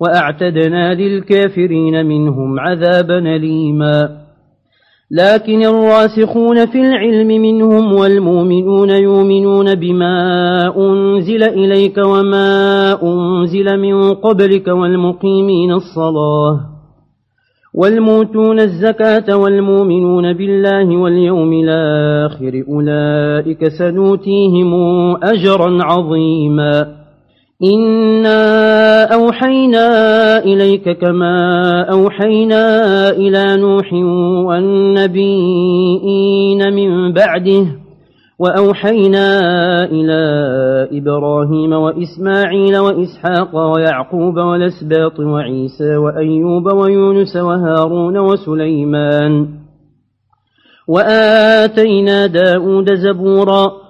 وأعتدنا للكافرين منهم عذابا ليما لكن الراسخون في العلم منهم والمؤمنون يؤمنون بما أنزل إليك وما أنزل من قبلك والمقيمين الصلاة والموتون الزكاة والمؤمنون بالله واليوم الآخر أولئك سنوتيهم أجرا عظيما. إنا أوحينا إليك كما أوحينا إلى نوح والنبيين من بعده وأوحينا إلى إبراهيم وإسماعيل وإسحاق ويعقوب والأسباط وعيسى وأيوب ويونس وهارون وسليمان وآتينا داود زبورا